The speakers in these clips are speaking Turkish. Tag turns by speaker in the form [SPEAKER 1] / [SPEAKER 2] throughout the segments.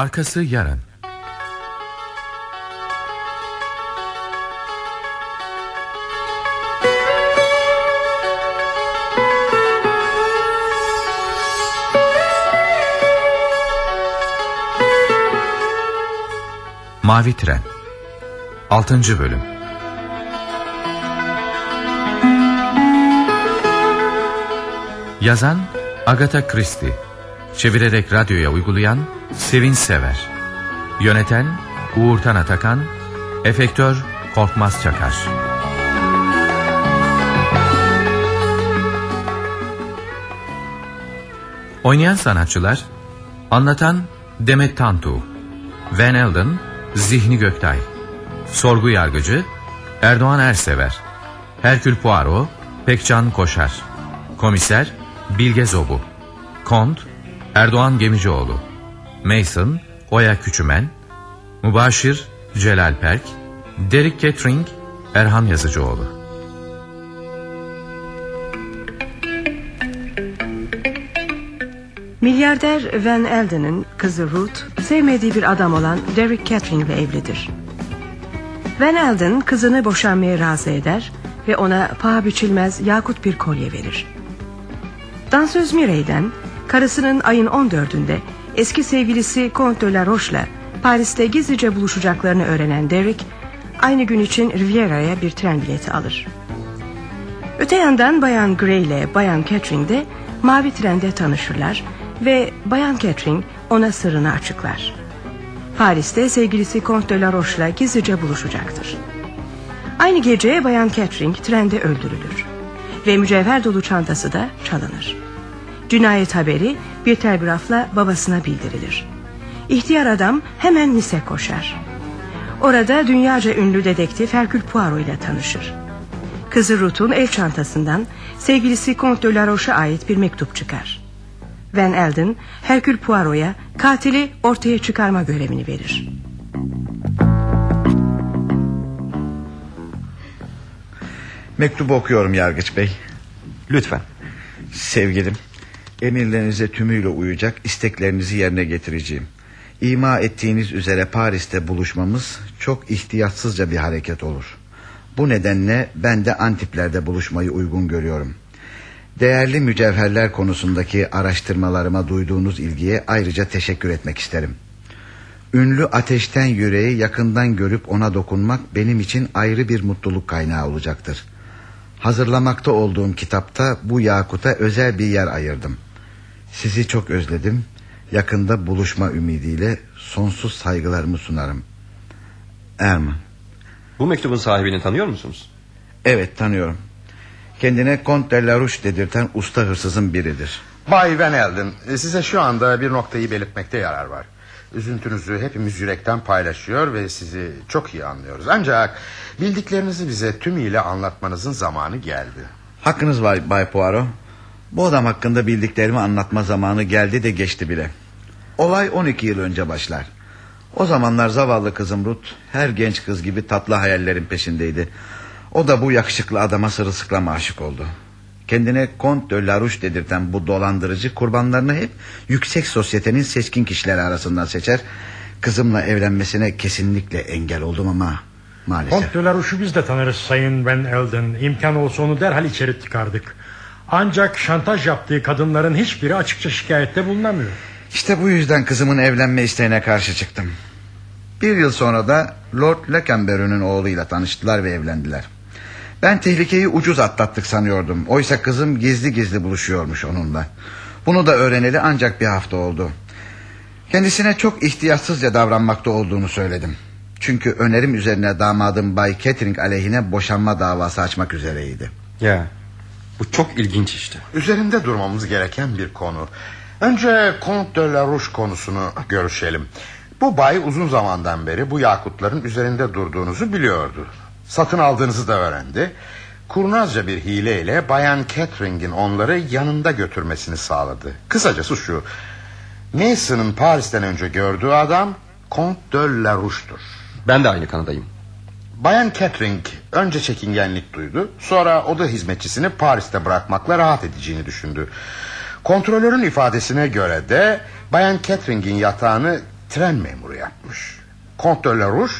[SPEAKER 1] Arkası yarın. Mavi Tren 6. Bölüm Yazan Agatha Christie Çevirerek radyoya uygulayan Sevin Sever Yöneten Uğurtan Atakan Efektör Korkmaz Çakar. Oynayan sanatçılar Anlatan Demet Tantu Van Elden Zihni Göktay Sorgu Yargıcı Erdoğan Ersever Herkül Poirot Pekcan Koşar Komiser Bilge Zobu Kont Erdoğan Gemicioğlu Mason Oya Küçümen Mübaşir Celal Perk Derek Kettering Erhan Yazıcıoğlu
[SPEAKER 2] Milyarder Van Elden'in kızı Ruth sevmediği bir adam olan Derek Catherine ile evlidir. Van Elden kızını boşanmaya razı eder ve ona paha biçilmez yakut bir kolye verir. Dansöz Mirey'den karısının ayın 14'ünde eski sevgilisi Comte de la Roche'la Paris'te gizlice buluşacaklarını öğrenen Derek aynı gün için Riviera'ya bir tren bileti alır. Öte yandan Bayan Gray ile Bayan Catherine de mavi trende tanışırlar ve Bayan Catherine ona sırrını açıklar. Paris'te sevgilisi Comte de la Roche'la gizlice buluşacaktır. Aynı gece Bayan Catherine trende öldürülür ve mücevher dolu çantası da çalınır. Cinayet haberi bir telgrafla babasına bildirilir. İhtiyar adam hemen Nice koşar. Orada dünyaca ünlü dedektif Hercule Poirot ile tanışır. Kızı Ruth'un el çantasından sevgilisi Comte de la Roche'a ait bir mektup çıkar. Van Elden Hercule Poirot'a katili ortaya çıkarma görevini verir.
[SPEAKER 3] Mektubu okuyorum Yargıç Bey.
[SPEAKER 4] Lütfen.
[SPEAKER 3] Sevgilim, emirlerinize tümüyle uyacak isteklerinizi yerine getireceğim. İma ettiğiniz üzere Paris'te buluşmamız çok ihtiyatsızca bir hareket olur. Bu nedenle ben de Antipler'de buluşmayı uygun görüyorum. Değerli mücevherler konusundaki araştırmalarıma duyduğunuz ilgiye ayrıca teşekkür etmek isterim. Ünlü ateşten yüreği yakından görüp ona dokunmak benim için ayrı bir mutluluk kaynağı olacaktır. Hazırlamakta olduğum kitapta bu yakuta özel bir yer ayırdım. Sizi çok özledim. Yakında buluşma ümidiyle sonsuz saygılarımı sunarım. Erman.
[SPEAKER 4] Bu mektubun sahibini tanıyor musunuz?
[SPEAKER 3] Evet tanıyorum. Kendine Comte de la Rouche dedirten usta hırsızın biridir.
[SPEAKER 5] Bay Van Elden size şu anda bir noktayı belirtmekte yarar var. Üzüntünüzü hepimiz yürekten paylaşıyor ve sizi çok iyi anlıyoruz. Ancak bildiklerinizi bize tümüyle anlatmanızın zamanı geldi.
[SPEAKER 3] Hakkınız var Bay Poirot. Bu adam hakkında bildiklerimi anlatma zamanı geldi de geçti bile. Olay 12 yıl önce başlar. O zamanlar zavallı kızım Ruth her genç kız gibi tatlı hayallerin peşindeydi. O da bu yakışıklı adama sırılsıklam aşık oldu. Kendine Comte de la Rouche dedirten bu dolandırıcı kurbanlarını hep yüksek sosyetenin seçkin kişileri arasından seçer. Kızımla evlenmesine kesinlikle engel oldum ama maalesef.
[SPEAKER 6] Comte de la Rouche'u biz de tanırız Sayın Van Elden. İmkan olsa onu derhal içeri çıkardık. Ancak şantaj yaptığı kadınların hiçbiri açıkça şikayette bulunamıyor.
[SPEAKER 3] İşte bu yüzden kızımın evlenme isteğine karşı çıktım. Bir yıl sonra da Lord Lekenberry'nin oğluyla tanıştılar ve evlendiler. Ben tehlikeyi ucuz atlattık sanıyordum. Oysa kızım gizli gizli buluşuyormuş onunla. Bunu da öğreneli ancak bir hafta oldu. Kendisine çok ihtiyatsızca davranmakta olduğunu söyledim. Çünkü önerim üzerine damadım Bay Kettering aleyhine boşanma davası açmak üzereydi.
[SPEAKER 4] Ya bu çok ilginç işte.
[SPEAKER 5] Üzerinde durmamız gereken bir konu. Önce Comte de la Rouche konusunu görüşelim. Bu bay uzun zamandan beri bu yakutların üzerinde durduğunuzu biliyordu. Satın aldığınızı da öğrendi. Kurnazca bir hileyle Bayan Catherine'in onları yanında götürmesini sağladı. Kısacası şu. Mason'ın Paris'ten önce gördüğü adam Comte de la Rouche'dur.
[SPEAKER 4] Ben de aynı kanadayım.
[SPEAKER 5] Bayan Catherine önce çekingenlik duydu. Sonra oda hizmetçisini Paris'te bırakmakla rahat edeceğini düşündü. Kontrolörün ifadesine göre de Bayan Catherine'in yatağını tren memuru yapmış. Kont de la Rouge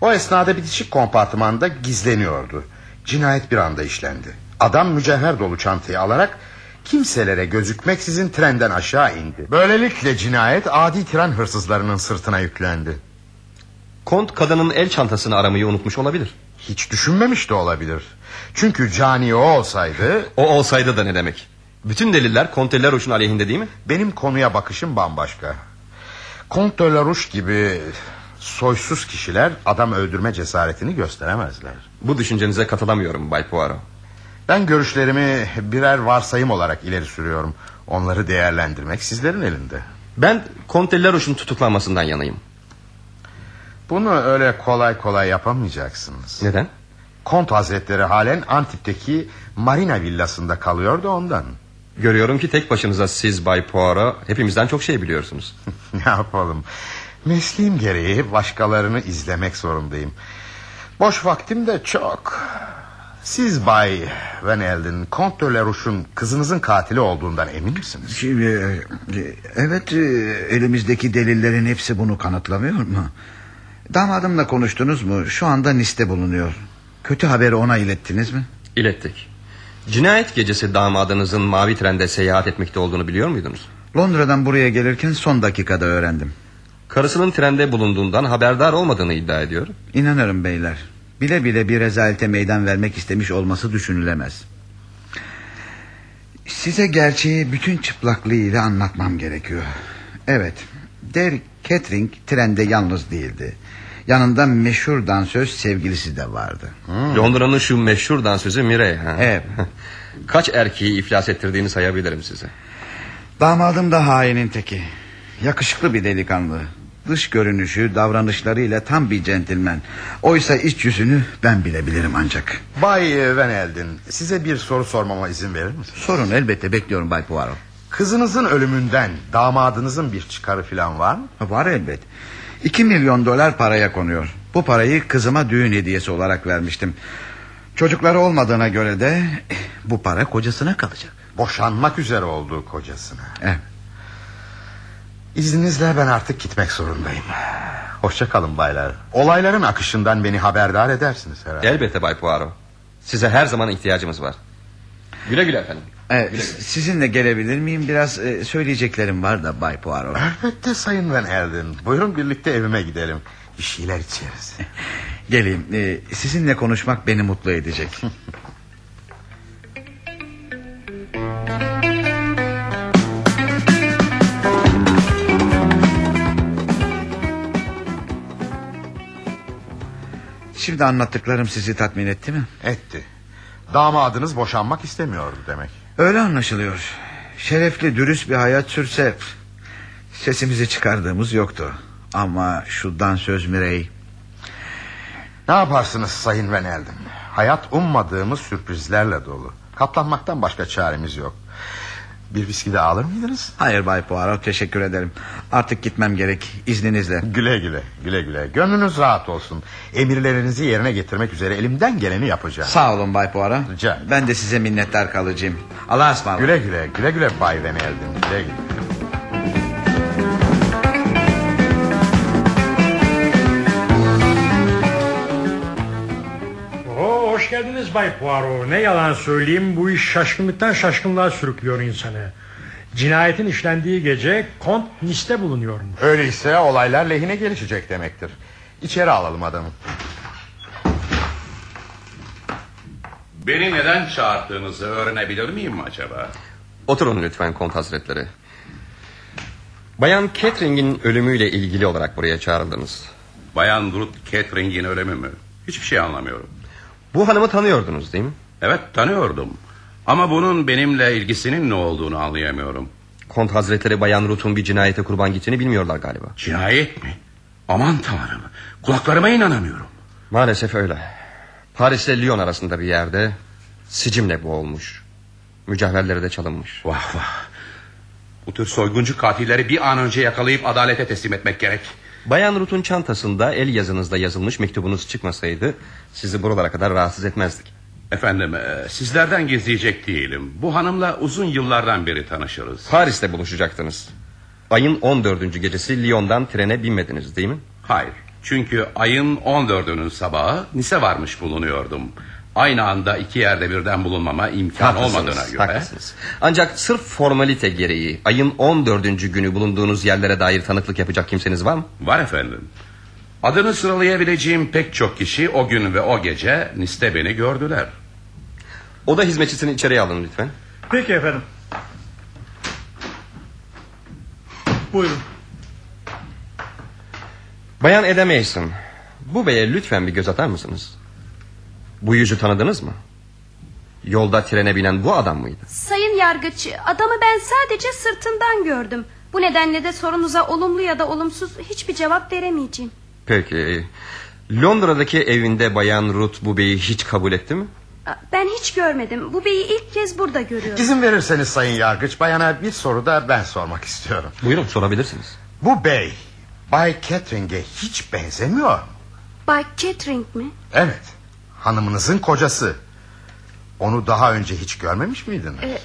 [SPEAKER 5] o esnada bitişik kompartımanda gizleniyordu. Cinayet bir anda işlendi. Adam mücevher dolu çantayı alarak kimselere gözükmeksizin trenden aşağı indi. Böylelikle cinayet adi tren hırsızlarının sırtına yüklendi.
[SPEAKER 4] Kont kadının el çantasını aramayı unutmuş olabilir.
[SPEAKER 5] Hiç düşünmemiş de olabilir. Çünkü cani o olsaydı
[SPEAKER 4] O olsaydı da ne demek? Bütün deliller Kont de la Rouge'un aleyhinde değil mi?
[SPEAKER 5] benim konuya bakışım bambaşka. Kont de la Rouge gibi soysuz kişiler adam öldürme cesaretini gösteremezler.
[SPEAKER 4] Bu düşüncenize katılamıyorum Bay Poirot.
[SPEAKER 5] Ben görüşlerimi birer varsayım olarak ileri sürüyorum. Onları değerlendirmek sizlerin elinde.
[SPEAKER 4] Ben Kont de la Rouge'un tutuklanmasından yanayım.
[SPEAKER 5] Bunu öyle kolay kolay yapamayacaksınız.
[SPEAKER 4] Neden?
[SPEAKER 5] Kont Hazretleri halen Antip'teki Marina villasında kalıyordu ondan.
[SPEAKER 4] Görüyorum ki tek başınıza siz Bay Poirot hepimizden çok şey biliyorsunuz.
[SPEAKER 5] ne yapalım? Mesleğim gereği başkalarını izlemek zorundayım. Boş vaktim de çok. Siz Bay Van Elden, Kont de la Rouge'un kızınızın katili olduğundan emin misiniz?
[SPEAKER 3] Şimdi, e, evet e, elimizdeki delillerin hepsi bunu kanıtlamıyor mu? Damadımla konuştunuz mu? Şu anda Nice'de bulunuyor. Kötü haberi ona ilettiniz mi?
[SPEAKER 4] İlettik. Cinayet gecesi damadınızın mavi trende seyahat etmekte olduğunu biliyor muydunuz?
[SPEAKER 3] Londra'dan buraya gelirken son dakikada öğrendim.
[SPEAKER 4] Karısının trende bulunduğundan haberdar olmadığını iddia ediyor.
[SPEAKER 3] İnanırım beyler. Bile bile bir rezalete meydan vermek istemiş olması düşünülemez. Size gerçeği bütün çıplaklığıyla anlatmam gerekiyor. Evet, Derek Catering trende yalnız değildi. Yanında meşhur dansöz sevgilisi de vardı.
[SPEAKER 4] Londra'nın şu meşhur dansözü Mirey. Ha?
[SPEAKER 3] Evet.
[SPEAKER 4] Kaç erkeği iflas ettirdiğini sayabilirim size.
[SPEAKER 3] Damadım da hainin teki. Yakışıklı bir delikanlı. Dış görünüşü, davranışlarıyla tam bir centilmen. Oysa iç yüzünü ben bile bilirim ancak.
[SPEAKER 5] Bay Van Elden, size bir soru sormama izin verir misiniz?
[SPEAKER 3] Sorun elbette bekliyorum Bay Poirot.
[SPEAKER 5] Kızınızın ölümünden damadınızın bir çıkarı falan var mı?
[SPEAKER 3] Var elbet. İki milyon dolar paraya konuyor. Bu parayı kızıma düğün hediyesi olarak vermiştim. Çocukları olmadığına göre de eh, bu para kocasına kalacak.
[SPEAKER 5] Boşanmak üzere olduğu kocasına.
[SPEAKER 3] Evet.
[SPEAKER 5] İzninizle ben artık gitmek zorundayım. Hoşça kalın baylar. Olayların akışından beni haberdar edersiniz herhalde.
[SPEAKER 4] Elbette Bay Poirot. Size her zaman ihtiyacımız var. Güle güle efendim.
[SPEAKER 3] Evet,
[SPEAKER 4] Güle güle.
[SPEAKER 3] sizinle gelebilir miyim? Biraz e, söyleyeceklerim var da Bay Poirot.
[SPEAKER 5] Elbette Sayın Van Elden. Buyurun birlikte evime gidelim. Bir şeyler içeriz.
[SPEAKER 3] Geleyim. E, sizinle konuşmak beni mutlu edecek. Şimdi anlattıklarım sizi tatmin etti mi?
[SPEAKER 5] Etti. Damadınız boşanmak istemiyordu demek.
[SPEAKER 3] Öyle anlaşılıyor. Şerefli, dürüst bir hayat sürse... ...sesimizi çıkardığımız yoktu. Ama şu dansöz Mirey...
[SPEAKER 5] Ne yaparsınız Sayın Van Elden? Hayat ummadığımız sürprizlerle dolu. Katlanmaktan başka çaremiz yok. Bir viski de alır mıydınız?
[SPEAKER 3] Hayır Bay Poirot teşekkür ederim. Artık gitmem gerek izninizle.
[SPEAKER 5] Güle güle, güle güle. Gönlünüz rahat olsun. Emirlerinizi yerine getirmek üzere elimden geleni yapacağım.
[SPEAKER 3] Sağ olun Bay Poirot.
[SPEAKER 5] Rica.
[SPEAKER 3] Ben de size minnettar kalacağım. Allah'a ısmarladık.
[SPEAKER 5] Güle güle, güle güle Bay Van Elden. Güle güle.
[SPEAKER 6] Geldiniz Bay Poirot. Ne yalan söyleyeyim bu iş şaşkınlıktan şaşkınlığa sürüklüyor insanı. Cinayetin işlendiği gece Kont Nice'de bulunuyormuş.
[SPEAKER 5] Öyleyse olaylar lehine gelişecek demektir. İçeri alalım adamı.
[SPEAKER 7] Beni neden çağırdığınızı öğrenebilir miyim acaba?
[SPEAKER 4] Oturun lütfen kont hazretleri. Bayan Catherine'in ölümüyle ilgili olarak buraya çağrıldınız.
[SPEAKER 7] Bayan Ruth Catering'in ölümü mü? Hiçbir şey anlamıyorum.
[SPEAKER 4] Bu hanımı tanıyordunuz değil mi?
[SPEAKER 7] Evet tanıyordum. Ama bunun benimle ilgisinin ne olduğunu anlayamıyorum.
[SPEAKER 4] Kont hazretleri Bayan Ruth'un bir cinayete kurban gittiğini bilmiyorlar galiba.
[SPEAKER 7] Cinayet mi? Aman tanrım. Kulaklarıma inanamıyorum.
[SPEAKER 4] Maalesef öyle. Paris ile Lyon arasında bir yerde sicimle boğulmuş. Mücevherleri de çalınmış.
[SPEAKER 7] Vah vah. Bu tür soyguncu katilleri bir an önce yakalayıp adalete teslim etmek gerek.
[SPEAKER 4] Bayan Ruth'un çantasında el yazınızda yazılmış mektubunuz çıkmasaydı... ...sizi buralara kadar rahatsız etmezdik.
[SPEAKER 7] Efendim e, sizlerden gizleyecek değilim. Bu hanımla uzun yıllardan beri tanışırız.
[SPEAKER 4] Paris'te buluşacaktınız. Ayın 14. gecesi Lyon'dan trene binmediniz değil mi?
[SPEAKER 7] Hayır. Çünkü ayın 14'ünün sabahı Nice varmış bulunuyordum. Aynı anda iki yerde birden bulunmama imkan olmadığına göre.
[SPEAKER 4] haklısınız. Ancak sırf formalite gereği ayın 14. günü bulunduğunuz yerlere dair tanıklık yapacak kimseniz var mı?
[SPEAKER 7] Var efendim. Adını sıralayabileceğim pek çok kişi o gün ve o gece Nice'de beni gördüler.
[SPEAKER 4] O da hizmetçisini içeriye alın lütfen.
[SPEAKER 6] Peki efendim. Buyurun.
[SPEAKER 4] Bayan Eda Mason, bu beye lütfen bir göz atar mısınız? Bu yüzü tanıdınız mı? Yolda trene binen bu adam mıydı?
[SPEAKER 8] Sayın yargıç adamı ben sadece sırtından gördüm. Bu nedenle de sorunuza olumlu ya da olumsuz hiçbir cevap veremeyeceğim.
[SPEAKER 4] Peki. Londra'daki evinde bayan Ruth bu beyi hiç kabul etti mi?
[SPEAKER 8] Ben hiç görmedim. Bu beyi ilk kez burada görüyorum.
[SPEAKER 5] İzin verirseniz sayın yargıç bayana bir soru da ben sormak istiyorum.
[SPEAKER 4] Buyurun sorabilirsiniz.
[SPEAKER 5] Bu bey Bay Catering'e hiç benzemiyor.
[SPEAKER 8] Bay Catering mi?
[SPEAKER 5] Evet hanımınızın kocası. Onu daha önce hiç görmemiş miydiniz?
[SPEAKER 8] Ee,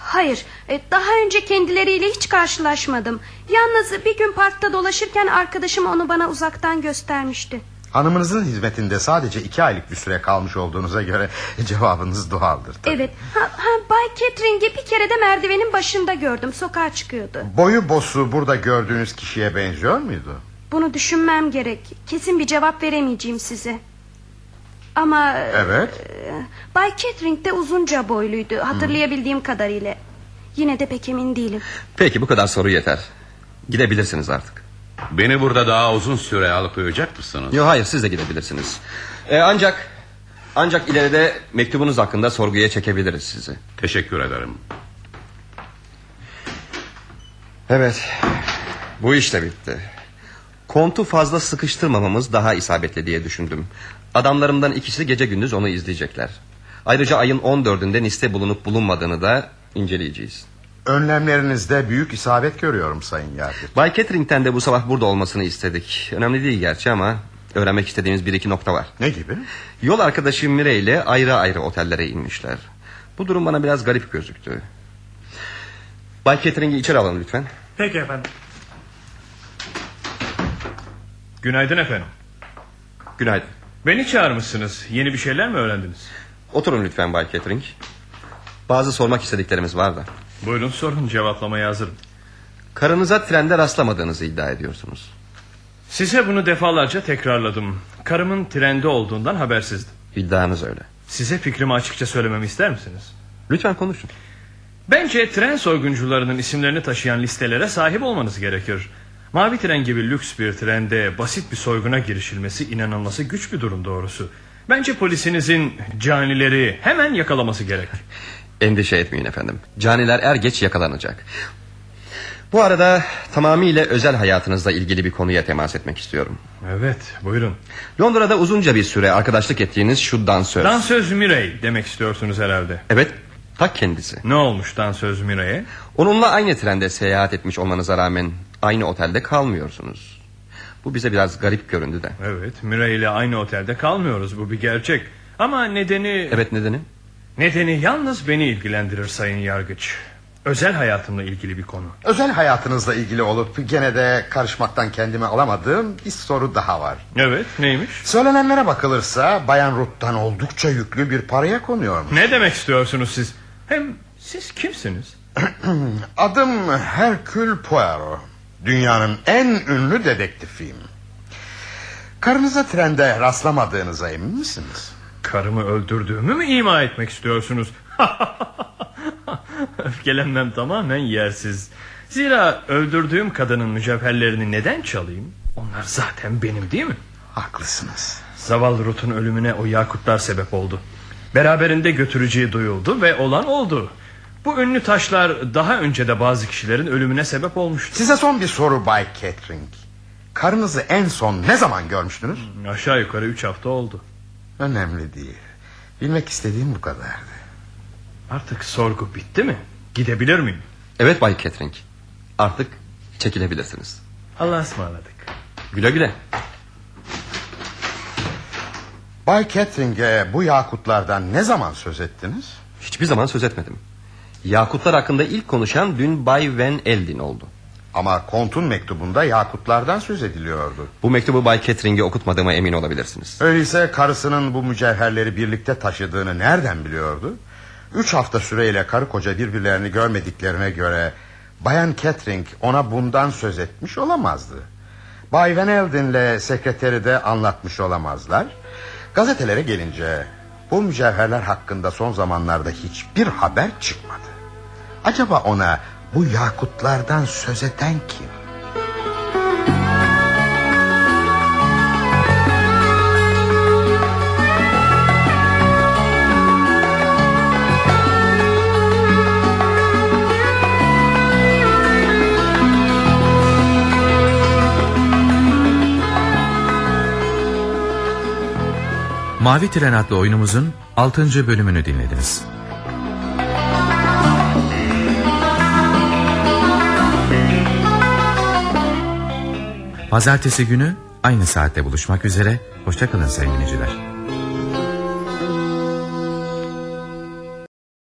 [SPEAKER 8] hayır. e, Daha önce kendileriyle hiç karşılaşmadım. Yalnız bir gün parkta dolaşırken arkadaşım onu bana uzaktan göstermişti.
[SPEAKER 5] Hanımınızın hizmetinde sadece iki aylık bir süre kalmış olduğunuza göre cevabınız doğaldır. tabii.
[SPEAKER 8] Evet. Ha, ha, Bay Catering'i bir kere de merdivenin başında gördüm. Sokağa çıkıyordu.
[SPEAKER 5] Boyu bosu burada gördüğünüz kişiye benziyor muydu?
[SPEAKER 8] Bunu düşünmem gerek. Kesin bir cevap veremeyeceğim size. Ama...
[SPEAKER 5] Evet.
[SPEAKER 8] e, Bay Catering de uzunca boyluydu. Hatırlayabildiğim kadarıyla. Yine de pek emin değilim.
[SPEAKER 4] Peki bu kadar soru yeter. Gidebilirsiniz artık.
[SPEAKER 7] Beni burada daha uzun süre alıp uyuyacak mısınız?
[SPEAKER 4] Yok hayır siz de gidebilirsiniz. Ee, ancak ancak ileride mektubunuz hakkında sorguya çekebiliriz sizi.
[SPEAKER 7] Teşekkür ederim.
[SPEAKER 4] Evet. Bu iş de bitti. Kontu fazla sıkıştırmamamız daha isabetli diye düşündüm. Adamlarımdan ikisi gece gündüz onu izleyecekler. Ayrıca ayın 14'ünde liste bulunup bulunmadığını da inceleyeceğiz.
[SPEAKER 5] Önlemlerinizde büyük isabet görüyorum sayın yargıç.
[SPEAKER 4] Bay Catering'den de bu sabah burada olmasını istedik. Önemli değil gerçi ama öğrenmek istediğimiz bir iki nokta var.
[SPEAKER 5] Ne gibi?
[SPEAKER 4] Yol arkadaşı Mire ile ayrı ayrı otellere inmişler. Bu durum bana biraz garip gözüktü. Bay Catering'i içeri alın lütfen.
[SPEAKER 6] Peki efendim. Günaydın efendim.
[SPEAKER 4] Günaydın.
[SPEAKER 6] Beni çağırmışsınız. Yeni bir şeyler mi öğrendiniz?
[SPEAKER 4] Oturun lütfen Bay Catering. Bazı sormak istediklerimiz var da.
[SPEAKER 6] Buyurun sorun cevaplamaya hazırım.
[SPEAKER 4] Karınıza trende rastlamadığınızı iddia ediyorsunuz.
[SPEAKER 6] Size bunu defalarca tekrarladım. Karımın trende olduğundan habersizdim.
[SPEAKER 4] İddianız öyle.
[SPEAKER 6] Size fikrimi açıkça söylememi ister misiniz?
[SPEAKER 4] Lütfen konuşun.
[SPEAKER 6] Bence tren soyguncularının isimlerini taşıyan listelere sahip olmanız gerekir. Mavi tren gibi lüks bir trende basit bir soyguna girişilmesi inanılması güç bir durum doğrusu. Bence polisinizin canileri hemen yakalaması gerek.
[SPEAKER 4] Endişe etmeyin efendim. Caniler er geç yakalanacak. Bu arada tamamıyla özel hayatınızla ilgili bir konuya temas etmek istiyorum.
[SPEAKER 6] Evet buyurun.
[SPEAKER 4] Londra'da uzunca bir süre arkadaşlık ettiğiniz şu dansöz.
[SPEAKER 6] Dansöz Mirey demek istiyorsunuz herhalde.
[SPEAKER 4] Evet, ta kendisi.
[SPEAKER 6] Ne olmuş dansöz Mirey'e?
[SPEAKER 4] Onunla aynı trende seyahat etmiş olmanıza rağmen aynı otelde kalmıyorsunuz. Bu bize biraz garip göründü de.
[SPEAKER 6] Evet Mirey ile aynı otelde kalmıyoruz bu bir gerçek. Ama nedeni...
[SPEAKER 4] Evet nedeni?
[SPEAKER 6] Nedeni yalnız beni ilgilendirir sayın yargıç. Özel hayatımla ilgili bir konu.
[SPEAKER 5] Özel hayatınızla ilgili olup gene de karışmaktan kendimi alamadığım bir soru daha var.
[SPEAKER 6] Evet neymiş?
[SPEAKER 5] Söylenenlere bakılırsa Bayan Ruth'tan oldukça yüklü bir paraya konuyormuş.
[SPEAKER 6] Ne demek istiyorsunuz siz? Hem siz kimsiniz?
[SPEAKER 5] Adım Hercule Poirot. Dünyanın en ünlü dedektifiyim. Karınıza trende rastlamadığınıza emin misiniz?
[SPEAKER 6] Karımı öldürdüğümü mü ima etmek istiyorsunuz? Öfkelenmem tamamen yersiz. Zira öldürdüğüm kadının mücevherlerini neden çalayım? Onlar zaten benim değil mi?
[SPEAKER 5] Haklısınız.
[SPEAKER 6] Zavallı Ruth'un ölümüne o yakutlar sebep oldu. Beraberinde götüreceği duyuldu ve olan oldu. Bu ünlü taşlar daha önce de bazı kişilerin ölümüne sebep olmuştu.
[SPEAKER 5] Size son bir soru Bay Catering. Karınızı en son ne zaman görmüştünüz?
[SPEAKER 6] Aşağı yukarı üç hafta oldu.
[SPEAKER 5] Önemli değil. Bilmek istediğim bu kadardı.
[SPEAKER 6] Artık sorgu bitti mi? Gidebilir miyim?
[SPEAKER 4] Evet Bay Catering. Artık çekilebilirsiniz.
[SPEAKER 6] Allah'a ısmarladık.
[SPEAKER 4] Güle güle.
[SPEAKER 5] Bay Catering'e bu yakutlardan ne zaman söz ettiniz?
[SPEAKER 4] Hiçbir zaman söz etmedim. Yakutlar hakkında ilk konuşan dün Bay Van Eldin oldu.
[SPEAKER 5] Ama kontun mektubunda yakutlardan söz ediliyordu.
[SPEAKER 4] Bu mektubu Bay Catering'e okutmadığıma emin olabilirsiniz.
[SPEAKER 5] Öyleyse karısının bu mücevherleri birlikte taşıdığını nereden biliyordu? Üç hafta süreyle karı koca birbirlerini görmediklerine göre... Bayan Catering ona bundan söz etmiş olamazdı. Bay Van Elden'le sekreteri de anlatmış olamazlar. Gazetelere gelince bu mücevherler hakkında son zamanlarda hiçbir haber çıkmadı. Acaba ona bu yakutlardan söz eden kim?
[SPEAKER 1] Mavi Tren adlı oyunumuzun 6. bölümünü dinlediniz. Pazartesi günü aynı saatte buluşmak üzere. Hoşçakalın sevgili dinleyiciler.